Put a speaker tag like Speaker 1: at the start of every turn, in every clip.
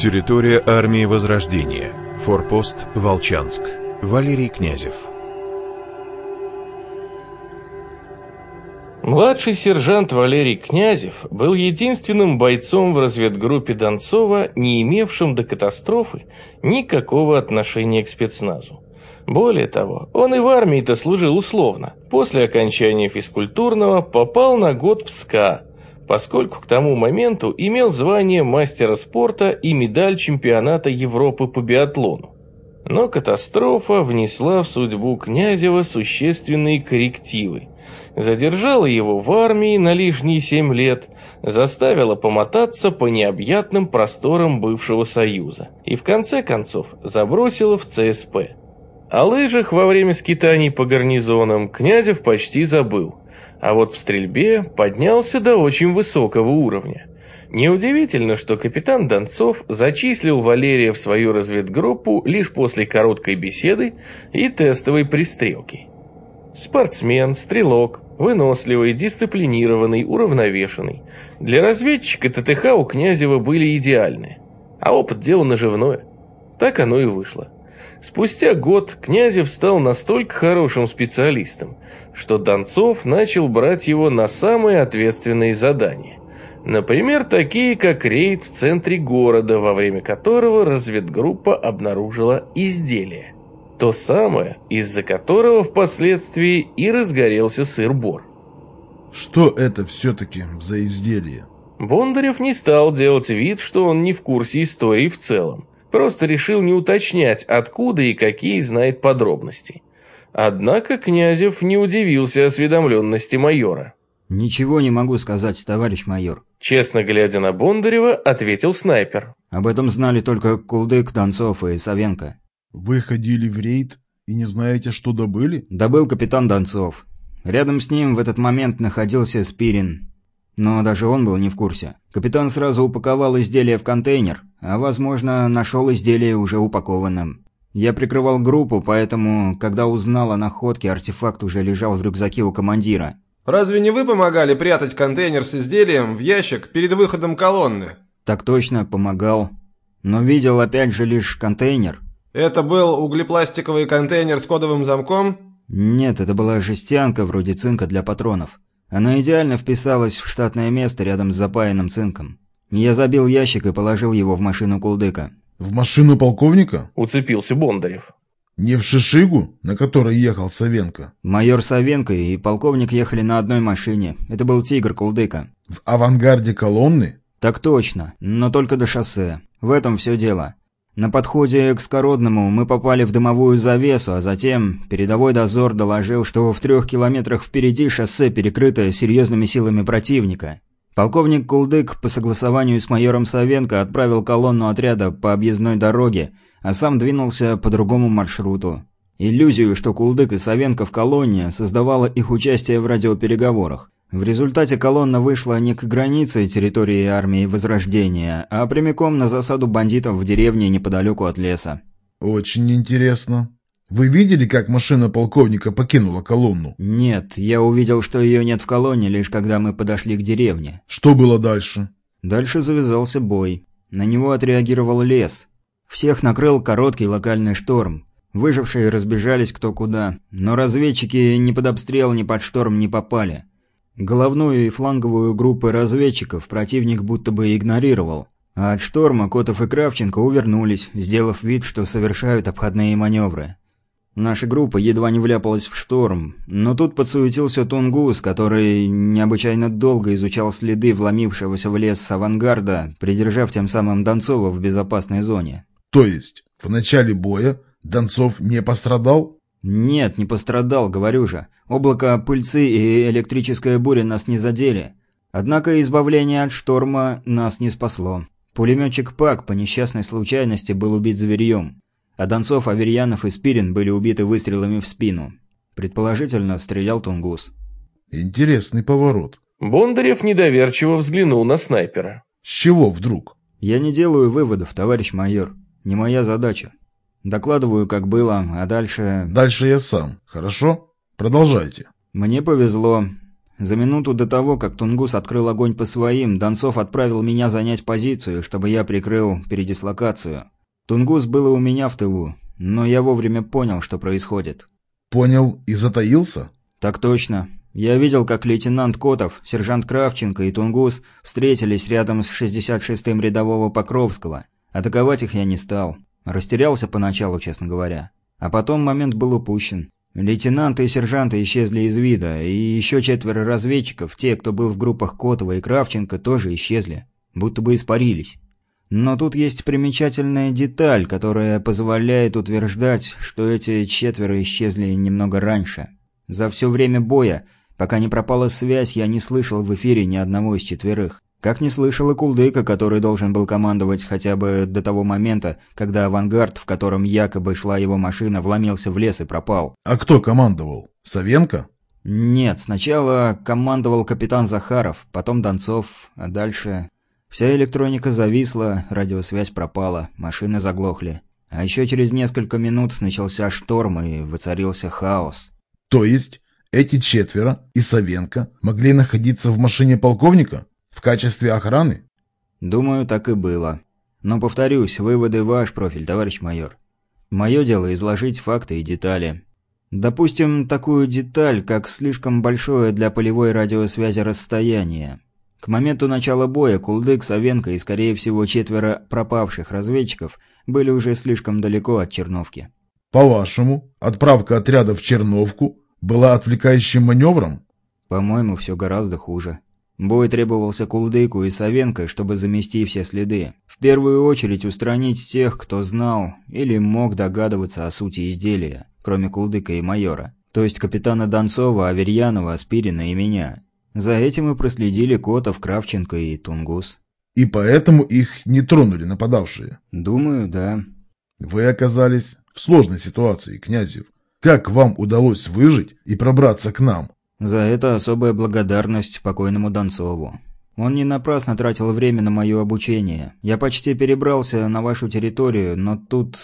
Speaker 1: Территория армии Возрождения. Форпост Волчанск. Валерий Князев.
Speaker 2: Младший сержант Валерий Князев был единственным бойцом в разведгруппе Донцова, не имевшим до катастрофы никакого отношения к спецназу. Более того, он и в армии-то служил условно. После окончания физкультурного попал на год в СКА, поскольку к тому моменту имел звание мастера спорта и медаль чемпионата Европы по биатлону. Но катастрофа внесла в судьбу Князева существенные коррективы. Задержала его в армии на лишние семь лет, заставила помотаться по необъятным просторам бывшего Союза и в конце концов забросила в ЦСП. О лыжах во время скитаний по гарнизонам Князев почти забыл – а вот в стрельбе поднялся до очень высокого уровня. Неудивительно, что капитан Донцов зачислил Валерия в свою разведгруппу лишь после короткой беседы и тестовой пристрелки. Спортсмен, стрелок, выносливый, дисциплинированный, уравновешенный. Для разведчика ТТХ у Князева были идеальны, а опыт дело наживное. Так оно и вышло. Спустя год Князев стал настолько хорошим специалистом, что Донцов начал брать его на самые ответственные задания. Например, такие как рейд в центре города, во время которого разведгруппа обнаружила изделие. То самое, из-за которого впоследствии и разгорелся сыр-бор.
Speaker 3: Что это все-таки за изделие?
Speaker 2: Бондарев не стал делать вид, что он не в курсе истории в целом. Просто решил не уточнять, откуда и какие знает подробности. Однако Князев не удивился осведомленности майора.
Speaker 4: «Ничего не могу сказать, товарищ майор».
Speaker 2: Честно глядя на Бондарева, ответил снайпер.
Speaker 4: «Об этом знали только Кулдык, Донцов и Савенко».
Speaker 3: «Вы ходили в рейд и не знаете, что добыли?»
Speaker 4: «Добыл капитан Донцов. Рядом с ним в этот момент находился Спирин. Но даже он был не в курсе. Капитан сразу упаковал изделие в контейнер, а, возможно, нашел изделие уже упакованным. Я прикрывал группу, поэтому, когда узнал о находке, артефакт уже лежал в рюкзаке у командира.
Speaker 5: «Разве не вы помогали прятать контейнер с изделием в ящик перед выходом колонны?»
Speaker 4: «Так точно, помогал. Но видел опять же лишь контейнер».
Speaker 5: «Это был углепластиковый контейнер с кодовым замком?»
Speaker 4: «Нет, это была жестянка вроде цинка для патронов». Она идеально вписалась в штатное место рядом с запаянным цинком. Я забил ящик и положил его в машину Кулдыка.
Speaker 3: «В машину полковника?»
Speaker 2: – уцепился Бондарев.
Speaker 3: «Не в Шишигу, на которой ехал Савенко?»
Speaker 4: Майор Савенко и полковник ехали на одной машине. Это был «Тигр» Кулдыка.
Speaker 3: «В авангарде колонны?»
Speaker 4: «Так точно, но только до шоссе. В этом все дело. На подходе к Скородному мы попали в дымовую завесу, а затем передовой дозор доложил, что в трех километрах впереди шоссе перекрыто серьезными силами противника. Полковник Кулдык по согласованию с майором Савенко отправил колонну отряда по объездной дороге, а сам двинулся по другому маршруту. Иллюзию, что Кулдык и Савенко в колонне, создавало их участие в радиопереговорах. В результате колонна вышла не к границе территории армии Возрождения, а прямиком на засаду бандитов в деревне неподалеку от леса.
Speaker 3: «Очень интересно. Вы видели, как машина полковника покинула колонну?»
Speaker 4: «Нет, я увидел, что ее нет в колонне, лишь когда мы подошли к деревне».
Speaker 3: «Что было дальше?»
Speaker 4: Дальше завязался бой. На него отреагировал лес. Всех накрыл короткий локальный шторм. Выжившие разбежались кто куда, но разведчики ни под обстрел, ни под шторм не попали. Головную и фланговую группы разведчиков противник будто бы игнорировал, а от шторма Котов и Кравченко увернулись, сделав вид, что совершают обходные маневры. Наша группа едва не вляпалась в шторм, но тут подсуетился Тунгус, который необычайно долго изучал следы вломившегося в лес с авангарда, придержав тем самым Донцова в безопасной зоне.
Speaker 3: То есть, в начале боя Донцов не пострадал?
Speaker 4: «Нет, не пострадал, говорю же. Облако пыльцы и электрическая буря нас не задели. Однако избавление от шторма нас не спасло. Пулеметчик Пак по несчастной случайности был убит зверьем, а Донцов, Аверьянов и Спирин были убиты выстрелами в спину. Предположительно, стрелял Тунгус».
Speaker 3: «Интересный поворот».
Speaker 2: Бондарев недоверчиво взглянул на снайпера.
Speaker 3: «С чего вдруг?»
Speaker 4: «Я не делаю выводов, товарищ майор. Не моя задача. Докладываю, как было, а дальше...
Speaker 3: Дальше я сам. Хорошо? Продолжайте.
Speaker 4: Мне повезло. За минуту до того, как Тунгус открыл огонь по своим, Донцов отправил меня занять позицию, чтобы я прикрыл передислокацию. Тунгус было у меня в тылу, но я вовремя понял, что происходит.
Speaker 3: Понял и затаился?
Speaker 4: Так точно. Я видел, как лейтенант Котов, сержант Кравченко и Тунгус встретились рядом с 66-м рядового Покровского. Атаковать их я не стал. Растерялся поначалу, честно говоря. А потом момент был упущен. Лейтенанты и сержанты исчезли из вида, и еще четверо разведчиков, те, кто был в группах Котова и Кравченко, тоже исчезли. Будто бы испарились. Но тут есть примечательная деталь, которая позволяет утверждать, что эти четверо исчезли немного раньше. За все время боя, пока не пропала связь, я не слышал в эфире ни одного из четверых. Как не слышал и Кулдыка, который должен был командовать хотя бы до того момента, когда авангард, в котором якобы шла его машина, вломился в лес и пропал.
Speaker 3: А кто командовал? Савенко?
Speaker 4: Нет, сначала командовал капитан Захаров, потом Донцов, а дальше... Вся электроника зависла, радиосвязь пропала, машины заглохли. А еще через несколько минут начался шторм и воцарился хаос.
Speaker 3: То есть эти четверо и Савенко могли находиться в машине полковника? В качестве охраны?
Speaker 4: Думаю, так и было. Но повторюсь, выводы ваш профиль, товарищ майор. Мое дело изложить факты и детали. Допустим, такую деталь, как слишком большое для полевой радиосвязи расстояние. К моменту начала боя Кулдык, Савенко и, скорее всего, четверо пропавших разведчиков были уже слишком далеко от Черновки.
Speaker 3: По-вашему, отправка отряда в Черновку была отвлекающим маневром?
Speaker 4: По-моему, все гораздо хуже. Бой требовался Кулдыку и Савенко, чтобы замести все следы. В первую очередь устранить тех, кто знал или мог догадываться о сути изделия, кроме Кулдыка и майора. То есть капитана Донцова, Аверьянова, Спирина и меня. За этим мы проследили Котов, Кравченко и Тунгус.
Speaker 3: И поэтому их не тронули нападавшие?
Speaker 4: Думаю, да.
Speaker 3: Вы оказались в сложной ситуации, Князев. Как вам удалось выжить и пробраться к нам?
Speaker 4: За это особая благодарность покойному Донцову. Он не напрасно тратил время на мое обучение. Я почти перебрался на вашу территорию, но тут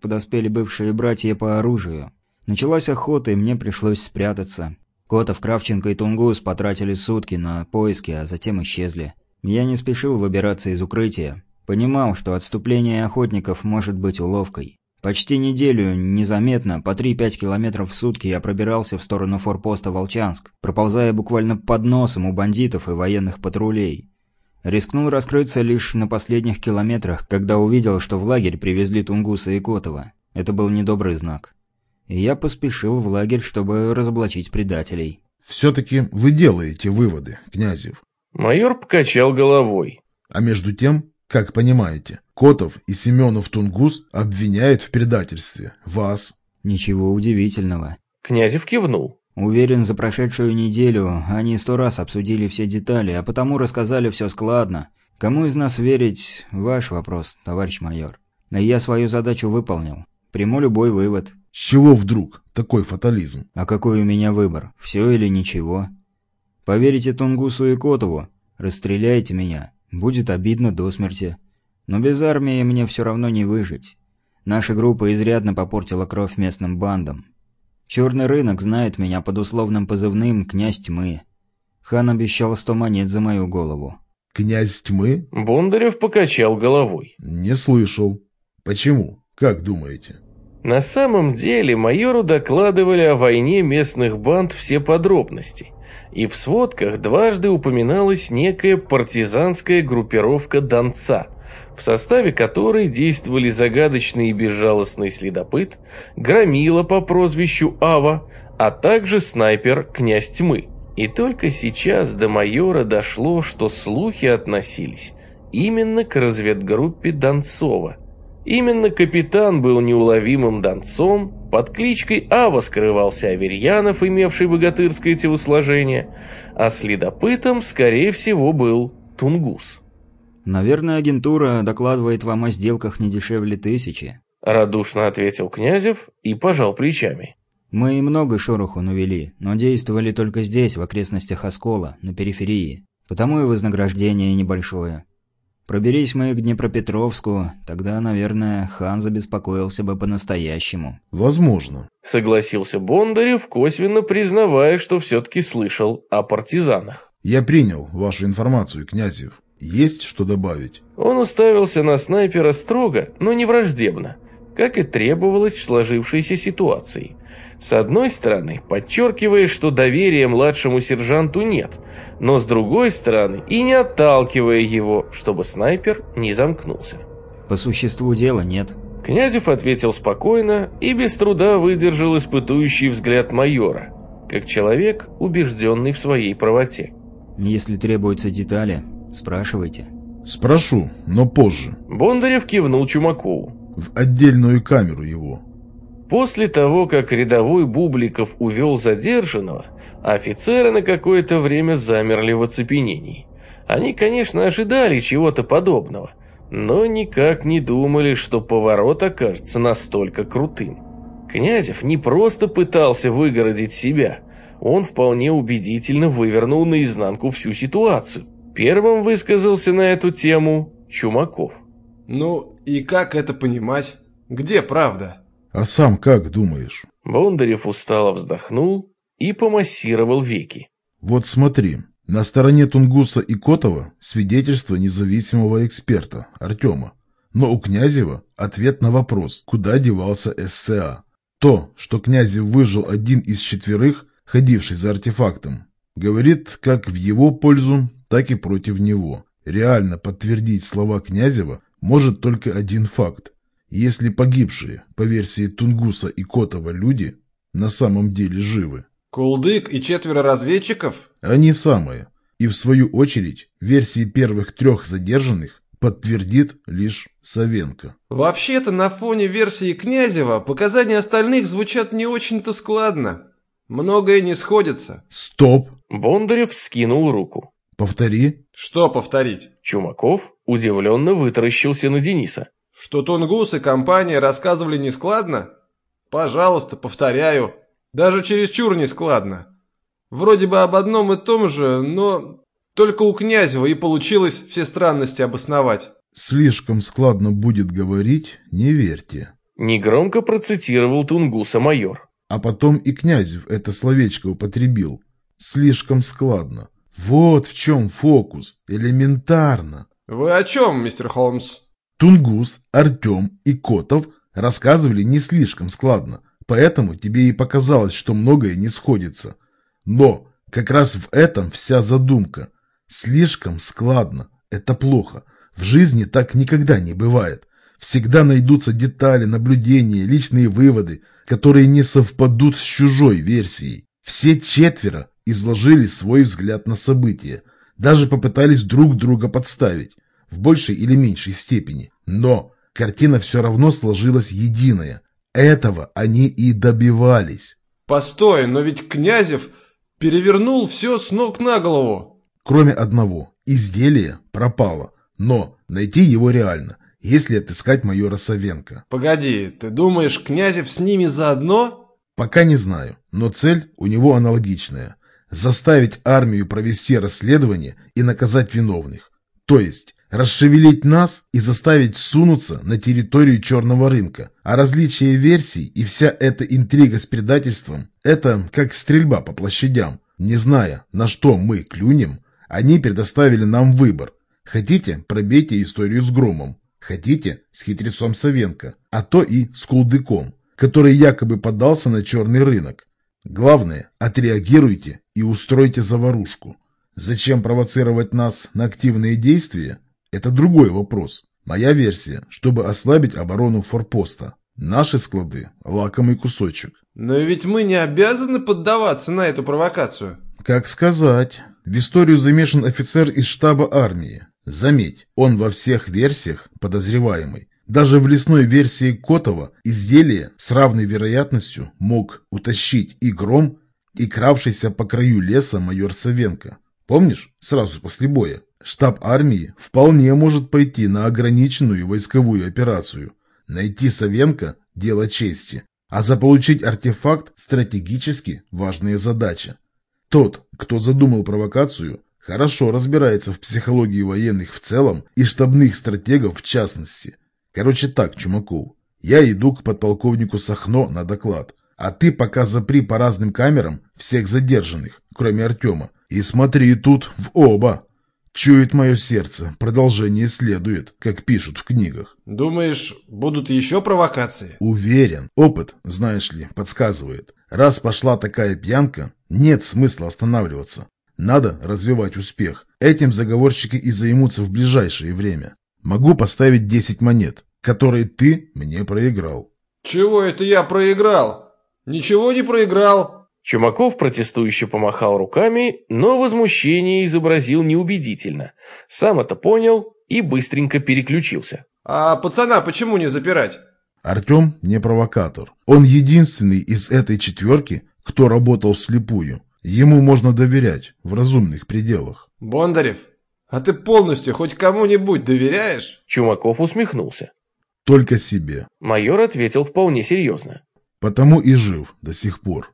Speaker 4: подоспели бывшие братья по оружию. Началась охота, и мне пришлось спрятаться. Котов, Кравченко и Тунгус потратили сутки на поиски, а затем исчезли. Я не спешил выбираться из укрытия. Понимал, что отступление охотников может быть уловкой. Почти неделю, незаметно, по 3-5 километров в сутки я пробирался в сторону форпоста Волчанск, проползая буквально под носом у бандитов и военных патрулей. Рискнул раскрыться лишь на последних километрах, когда увидел, что в лагерь привезли Тунгуса и Котова. Это был недобрый знак. И я поспешил в лагерь, чтобы разоблачить предателей.
Speaker 3: Все-таки вы делаете выводы, Князев.
Speaker 2: Майор покачал головой.
Speaker 3: А между тем, как понимаете, Котов и Семенов Тунгус обвиняют в предательстве вас.
Speaker 4: Ничего удивительного.
Speaker 2: Князев кивнул.
Speaker 4: Уверен, за прошедшую неделю они сто раз обсудили все детали, а потому рассказали все складно. Кому из нас верить – ваш вопрос, товарищ майор. Я свою задачу выполнил. Приму любой вывод.
Speaker 3: С чего вдруг такой фатализм?
Speaker 4: А какой у меня выбор? Все или ничего? Поверите Тунгусу и Котову? Расстреляйте меня. Будет обидно до смерти. Но без армии мне все равно не выжить. Наша группа изрядно попортила кровь местным бандам. Черный рынок знает меня под условным позывным «Князь тьмы». Хан обещал сто монет за мою голову.
Speaker 3: «Князь тьмы?»
Speaker 2: Бондарев покачал головой.
Speaker 3: «Не слышал. Почему? Как думаете?»
Speaker 2: На самом деле майору докладывали о войне местных банд все подробности. И в сводках дважды упоминалась некая партизанская группировка Донца – в составе которой действовали загадочный и безжалостный следопыт, громила по прозвищу Ава, а также снайпер Князь Тьмы. И только сейчас до майора дошло, что слухи относились именно к разведгруппе Донцова. Именно капитан был неуловимым донцом, под кличкой Ава скрывался Аверьянов, имевший богатырское телосложение, а следопытом, скорее всего, был Тунгус.
Speaker 4: «Наверное, агентура докладывает вам о сделках не дешевле тысячи», —
Speaker 2: радушно ответил Князев и пожал плечами.
Speaker 4: «Мы много шороху навели, но действовали только здесь, в окрестностях Оскола, на периферии. Потому и вознаграждение небольшое. Проберись мы к Днепропетровску, тогда, наверное, хан забеспокоился бы по-настоящему.
Speaker 3: Возможно.
Speaker 2: Согласился Бондарев, косвенно признавая, что все-таки слышал о партизанах.
Speaker 3: Я принял вашу информацию, Князев. Есть что добавить?
Speaker 2: Он уставился на снайпера строго, но не враждебно, как и требовалось в сложившейся ситуации. С одной стороны, подчеркивая, что доверия младшему сержанту нет, но с другой стороны и не отталкивая его, чтобы снайпер не замкнулся.
Speaker 4: По существу дела нет.
Speaker 2: Князев ответил спокойно и без труда выдержал испытующий взгляд майора, как человек, убежденный в своей правоте.
Speaker 4: Если требуются детали, спрашивайте.
Speaker 3: Спрошу, но позже.
Speaker 2: Бондарев кивнул Чумакову.
Speaker 3: В отдельную камеру его.
Speaker 2: После того, как рядовой Бубликов увел задержанного, офицеры на какое-то время замерли в оцепенении. Они, конечно, ожидали чего-то подобного, но никак не думали, что поворот окажется настолько крутым. Князев не просто пытался выгородить себя, он вполне убедительно вывернул наизнанку всю ситуацию. Первым высказался на эту тему Чумаков.
Speaker 5: Ну и как это понимать? Где правда?
Speaker 3: А сам как думаешь?
Speaker 2: Бондарев устало вздохнул и помассировал веки.
Speaker 3: Вот смотри, на стороне Тунгуса и Котова свидетельство независимого эксперта, Артема. Но у Князева ответ на вопрос, куда девался СЦА. То, что Князев выжил один из четверых, ходивший за артефактом, говорит как в его пользу, так и против него. Реально подтвердить слова Князева может только один факт. Если погибшие, по версии Тунгуса и Котова, люди на самом деле живы.
Speaker 5: Кулдык и четверо разведчиков?
Speaker 3: Они самые. И в свою очередь, версии первых трех задержанных подтвердит лишь Савенко.
Speaker 5: Вообще-то на фоне версии Князева показания остальных звучат не очень-то складно. Многое не сходится.
Speaker 3: Стоп!
Speaker 2: Бондарев скинул руку.
Speaker 3: Повтори.
Speaker 5: Что повторить?
Speaker 2: Чумаков удивленно вытаращился на Дениса.
Speaker 5: Что Тунгус и компания рассказывали нескладно? Пожалуйста, повторяю. Даже чересчур нескладно. Вроде бы об одном и том же, но только у Князева и получилось все странности обосновать.
Speaker 3: Слишком складно будет говорить, не верьте.
Speaker 2: Негромко процитировал Тунгуса майор.
Speaker 3: А потом и Князев это словечко употребил. Слишком складно. Вот в чем фокус. Элементарно.
Speaker 5: Вы о чем, мистер Холмс?
Speaker 3: Тунгус, Артем и Котов рассказывали не слишком складно, поэтому тебе и показалось, что многое не сходится. Но как раз в этом вся задумка. Слишком складно – это плохо. В жизни так никогда не бывает. Всегда найдутся детали, наблюдения, личные выводы, которые не совпадут с чужой версией. Все четверо изложили свой взгляд на события, даже попытались друг друга подставить в большей или меньшей степени. Но картина все равно сложилась единая. Этого они и добивались.
Speaker 5: Постой, но ведь Князев перевернул все с ног на голову.
Speaker 3: Кроме одного. Изделие пропало. Но найти его реально, если отыскать майора Савенко.
Speaker 5: Погоди, ты думаешь, Князев с ними заодно?
Speaker 3: Пока не знаю, но цель у него аналогичная. Заставить армию провести расследование и наказать виновных. То есть расшевелить нас и заставить сунуться на территорию черного рынка. А различие версий и вся эта интрига с предательством – это как стрельба по площадям. Не зная, на что мы клюнем, они предоставили нам выбор. Хотите – пробейте историю с Громом. Хотите – с хитрецом Савенко. А то и с Кулдыком, который якобы подался на черный рынок. Главное – отреагируйте и устройте заварушку. Зачем провоцировать нас на активные действия – это другой вопрос. Моя версия, чтобы ослабить оборону форпоста. Наши склады – лакомый кусочек.
Speaker 5: Но ведь мы не обязаны поддаваться на эту провокацию.
Speaker 3: Как сказать. В историю замешан офицер из штаба армии. Заметь, он во всех версиях подозреваемый. Даже в лесной версии Котова изделие с равной вероятностью мог утащить и гром, и кравшийся по краю леса майор Савенко. Помнишь, сразу после боя? Штаб армии вполне может пойти на ограниченную войсковую операцию. Найти Савенко – дело чести, а заполучить артефакт – стратегически важная задача. Тот, кто задумал провокацию, Хорошо разбирается в психологии военных в целом и штабных стратегов в частности. Короче так, Чумаков, я иду к подполковнику Сахно на доклад. А ты пока запри по разным камерам всех задержанных, кроме Артема. И смотри тут в оба. Чует мое сердце, продолжение следует, как пишут в книгах.
Speaker 5: Думаешь, будут еще провокации?
Speaker 3: Уверен. Опыт, знаешь ли, подсказывает. Раз пошла такая пьянка, нет смысла останавливаться. Надо развивать успех. Этим заговорщики и займутся в ближайшее время. Могу поставить 10 монет, которые ты мне проиграл.
Speaker 5: Чего это я проиграл? Ничего не проиграл.
Speaker 2: Чумаков протестующе помахал руками, но возмущение изобразил неубедительно. Сам это понял и быстренько переключился.
Speaker 5: А пацана почему не запирать?
Speaker 3: Артем не провокатор. Он единственный из этой четверки, кто работал вслепую. Ему можно доверять в разумных пределах.
Speaker 5: Бондарев, а ты полностью хоть кому-нибудь доверяешь?
Speaker 2: Чумаков усмехнулся.
Speaker 3: Только себе.
Speaker 2: Майор ответил вполне серьезно.
Speaker 3: Потому и жив до сих пор.